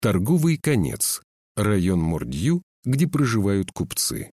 Торговый конец. Район Мордью, где проживают купцы.